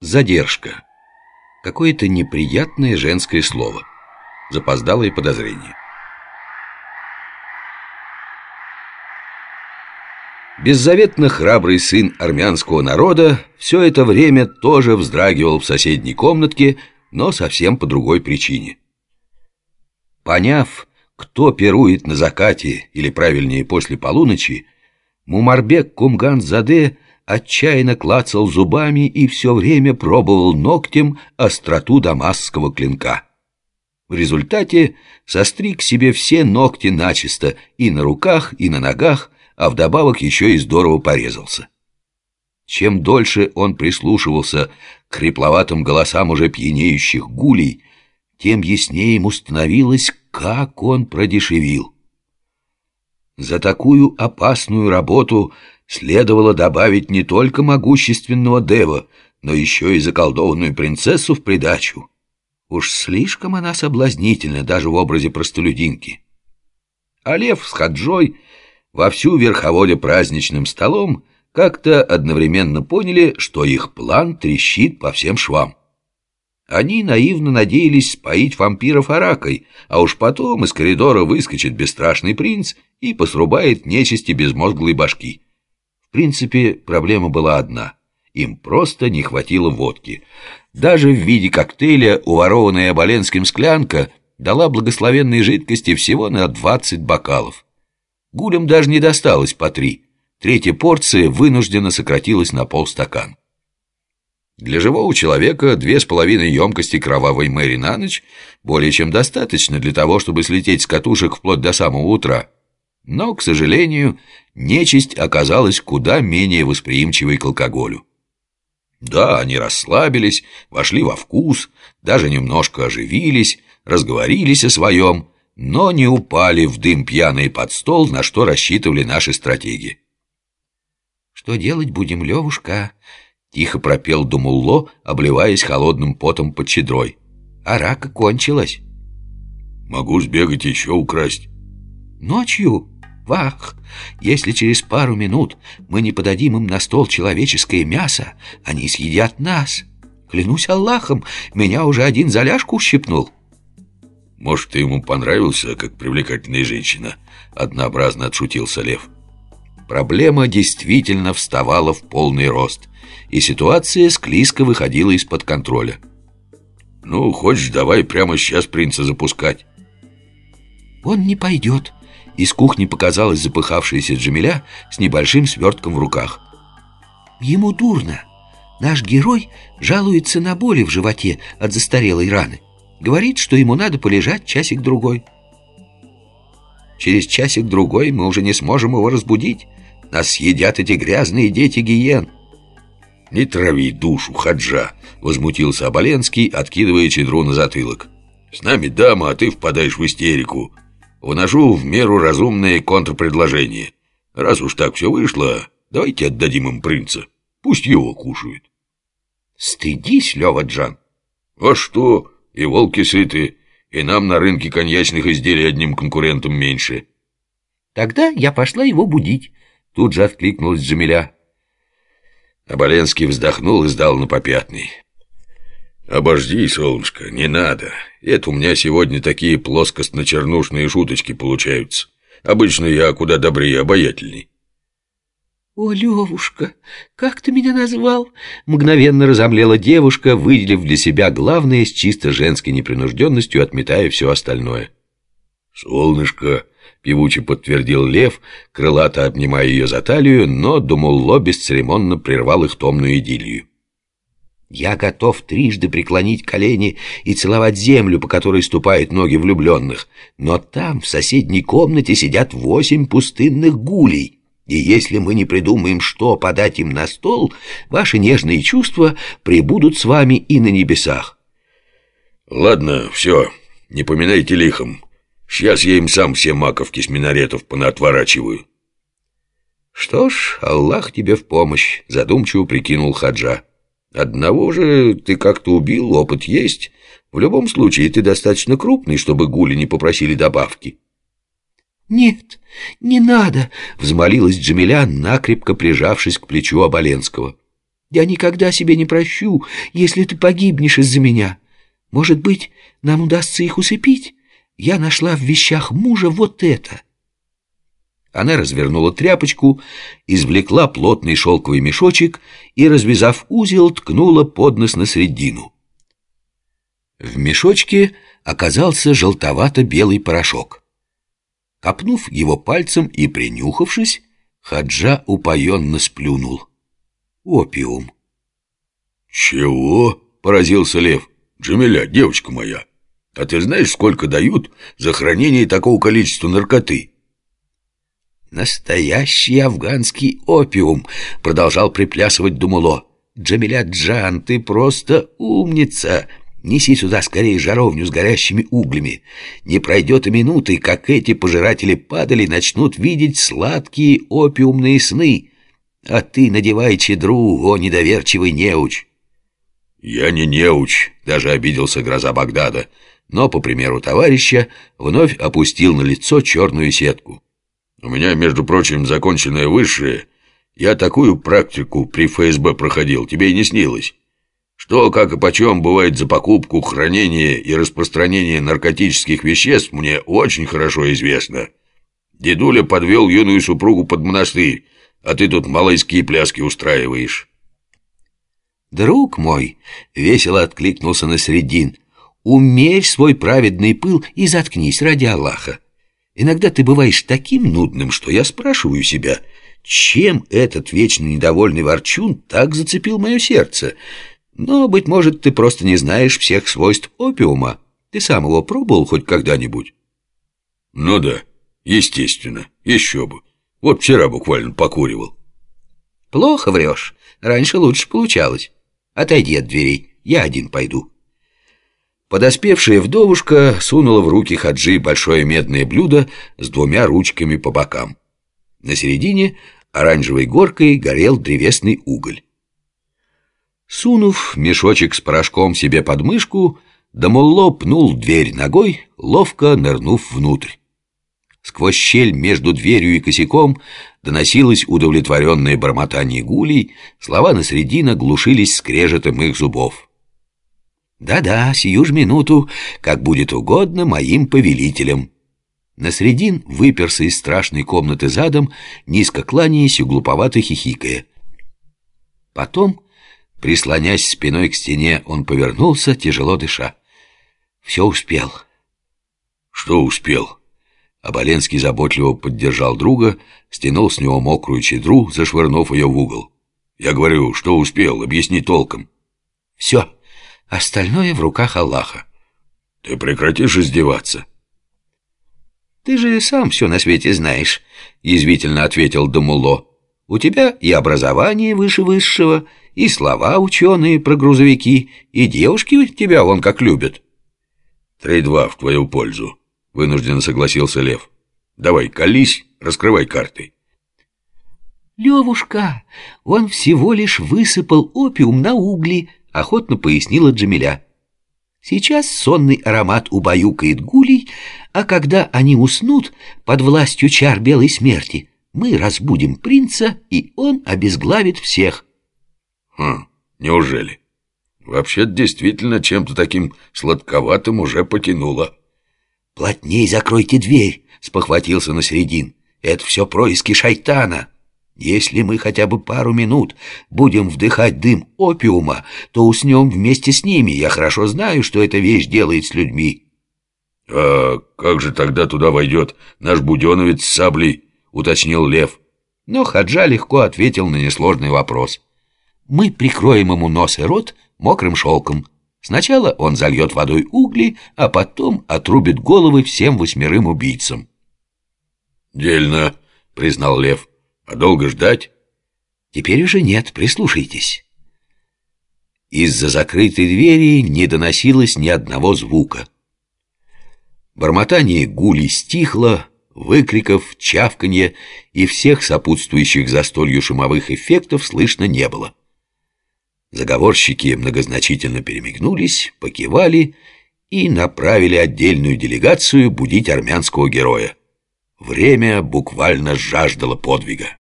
Задержка. Какое-то неприятное женское слово. Запоздалое подозрение. Беззаветно храбрый сын армянского народа все это время тоже вздрагивал в соседней комнатке, но совсем по другой причине. Поняв, кто пирует на закате, или правильнее после полуночи, Мумарбек Кумган-Заде отчаянно клацал зубами и все время пробовал ногтем остроту дамасского клинка. В результате состриг себе все ногти начисто и на руках, и на ногах, а вдобавок еще и здорово порезался. Чем дольше он прислушивался к хрипловатым голосам уже пьянеющих гулей, тем яснее ему становилось, как он продешевил. За такую опасную работу следовало добавить не только могущественного Дева, но еще и заколдованную принцессу в придачу. Уж слишком она соблазнительна даже в образе простолюдинки. А Лев с Хаджой, вовсю верховодя праздничным столом, как-то одновременно поняли, что их план трещит по всем швам. Они наивно надеялись споить вампиров аракой, а уж потом из коридора выскочит бесстрашный принц и посрубает нечисти безмозглой башки. В принципе, проблема была одна. Им просто не хватило водки. Даже в виде коктейля уворованная Оболенским склянка дала благословенной жидкости всего на 20 бокалов. Гулям даже не досталось по три. Третья порция вынужденно сократилась на полстакана. Для живого человека две с половиной емкости кровавой Мэри на ночь более чем достаточно для того, чтобы слететь с катушек вплоть до самого утра. Но, к сожалению, нечисть оказалась куда менее восприимчивой к алкоголю. Да, они расслабились, вошли во вкус, даже немножко оживились, разговорились о своем, но не упали в дым пьяный под стол, на что рассчитывали наши стратеги. «Что делать будем, Левушка?» Тихо пропел Думулло, обливаясь холодным потом под чедрой. А рака кончилась. Могу сбегать еще украсть. Ночью? Вах! Если через пару минут мы не подадим им на стол человеческое мясо, они съедят нас. Клянусь Аллахом, меня уже один заляжку ущипнул. Может, ты ему понравился, как привлекательная женщина? Однообразно отшутился Лев. Проблема действительно вставала в полный рост, и ситуация склизко выходила из-под контроля. «Ну, хочешь, давай прямо сейчас принца запускать». «Он не пойдет», — из кухни показалась запыхавшаяся Джамиля с небольшим свертком в руках. «Ему дурно. Наш герой жалуется на боли в животе от застарелой раны. Говорит, что ему надо полежать часик-другой». «Через часик-другой мы уже не сможем его разбудить. Нас съедят эти грязные дети гиен». «Не трави душу, хаджа!» — возмутился Оболенский, откидывая чедру на затылок. «С нами дама, а ты впадаешь в истерику. Вношу в меру разумное контрпредложение. Раз уж так все вышло, давайте отдадим им принца. Пусть его кушают». «Стыдись, Лева Джан!» «А что? И волки сыты, и нам на рынке коньячных изделий одним конкурентом меньше». «Тогда я пошла его будить», — тут же откликнулась Джамиля. Оболенский вздохнул и сдал на попятный. «Обожди, солнышко, не надо. Это у меня сегодня такие плоскостно-чернушные шуточки получаются. Обычно я куда добрее и обаятельней». «О, Левушка, как ты меня назвал?» Мгновенно разомлела девушка, выделив для себя главное с чисто женской непринужденностью, отметая все остальное. «Солнышко», — певуче подтвердил Лев, крылато обнимая ее за талию, но Думулло бесцеремонно прервал их томную идиллию. «Я готов трижды преклонить колени и целовать землю, по которой ступают ноги влюбленных, но там, в соседней комнате, сидят восемь пустынных гулей, и если мы не придумаем, что подать им на стол, ваши нежные чувства прибудут с вами и на небесах». «Ладно, все, не поминайте лихом», Сейчас я им сам все маковки с минаретов понаотворачиваю. Что ж, Аллах тебе в помощь, задумчиво прикинул Хаджа. Одного же ты как-то убил, опыт есть. В любом случае ты достаточно крупный, чтобы гули не попросили добавки. «Нет, не надо!» — взмолилась Джамиля, накрепко прижавшись к плечу Оболенского. Я никогда себе не прощу, если ты погибнешь из-за меня. Может быть, нам удастся их усыпить? Я нашла в вещах мужа вот это». Она развернула тряпочку, извлекла плотный шелковый мешочек и, развязав узел, ткнула под нос на средину. В мешочке оказался желтовато-белый порошок. Копнув его пальцем и принюхавшись, Хаджа упоенно сплюнул. Опиум. «Чего?» — поразился Лев. «Джамиля, девочка моя, а ты знаешь, сколько дают за хранение такого количества наркоты?» «Настоящий афганский опиум!» — продолжал приплясывать Думуло. «Джамиля Джан, ты просто умница! Неси сюда скорее жаровню с горящими углями. Не пройдет и минуты, как эти пожиратели падали начнут видеть сладкие опиумные сны. А ты надевай чедру, о недоверчивый неуч!» «Я не неуч», — даже обиделся гроза Багдада, но, по примеру товарища, вновь опустил на лицо черную сетку. У меня, между прочим, законченное высшее. Я такую практику при ФСБ проходил, тебе и не снилось. Что, как и почем бывает за покупку, хранение и распространение наркотических веществ, мне очень хорошо известно. Дедуля подвел юную супругу под монастырь, а ты тут малайские пляски устраиваешь. «Друг мой!» — весело откликнулся на средин. «Умерь свой праведный пыл и заткнись ради Аллаха. Иногда ты бываешь таким нудным, что я спрашиваю себя, чем этот вечно недовольный ворчун так зацепил мое сердце? Но, быть может, ты просто не знаешь всех свойств опиума. Ты сам его пробовал хоть когда-нибудь? Ну да, естественно, еще бы. Вот вчера буквально покуривал. Плохо врешь. Раньше лучше получалось. Отойди от дверей, я один пойду. Подоспевшая вдовушка сунула в руки Хаджи большое медное блюдо с двумя ручками по бокам. На середине оранжевой горкой горел древесный уголь. Сунув мешочек с порошком себе под мышку, Дамулло пнул дверь ногой, ловко нырнув внутрь. Сквозь щель между дверью и косяком доносилось удовлетворенное бормотание гулей, слова на средина глушились скрежетом их зубов. Да-да, сию ж минуту, как будет угодно моим повелителям. На средин выперся из страшной комнаты задом, низко кланяясь и глуповато хихикая. Потом, прислонясь спиной к стене, он повернулся, тяжело дыша. Все успел. Что успел? Оболенский заботливо поддержал друга, стянул с него мокрую чедру, зашвырнув ее в угол. Я говорю, что успел, объясни толком. Все. Остальное в руках Аллаха. Ты прекратишь издеваться. Ты же сам все на свете знаешь, язвительно ответил Дамуло. У тебя и образование выше высшего, и слова ученые про грузовики, и девушки тебя вон как любят. Три-два в твою пользу, вынужденно согласился Лев. Давай, колись, раскрывай карты. Левушка, он всего лишь высыпал опиум на угли, — охотно пояснила Джамиля. Сейчас сонный аромат убаюкает гулей, а когда они уснут под властью чар белой смерти, мы разбудим принца, и он обезглавит всех. Хм, неужели? Вообще действительно чем-то таким сладковатым уже потянуло. Плотней закройте дверь, спохватился на середин. Это все происки шайтана. Если мы хотя бы пару минут будем вдыхать дым опиума, то уснем вместе с ними. Я хорошо знаю, что эта вещь делает с людьми». «А как же тогда туда войдет наш буденовец с саблей?» — уточнил Лев. Но Хаджа легко ответил на несложный вопрос. «Мы прикроем ему нос и рот мокрым шелком. Сначала он зальет водой угли, а потом отрубит головы всем восьмерым убийцам». «Дельно», — признал Лев. А долго ждать? Теперь уже нет, прислушайтесь. Из-за закрытой двери не доносилось ни одного звука. Бормотание гули стихло, выкриков, чавканье и всех сопутствующих застолью шумовых эффектов слышно не было. Заговорщики многозначительно перемигнулись, покивали и направили отдельную делегацию будить армянского героя. Время буквально жаждало подвига.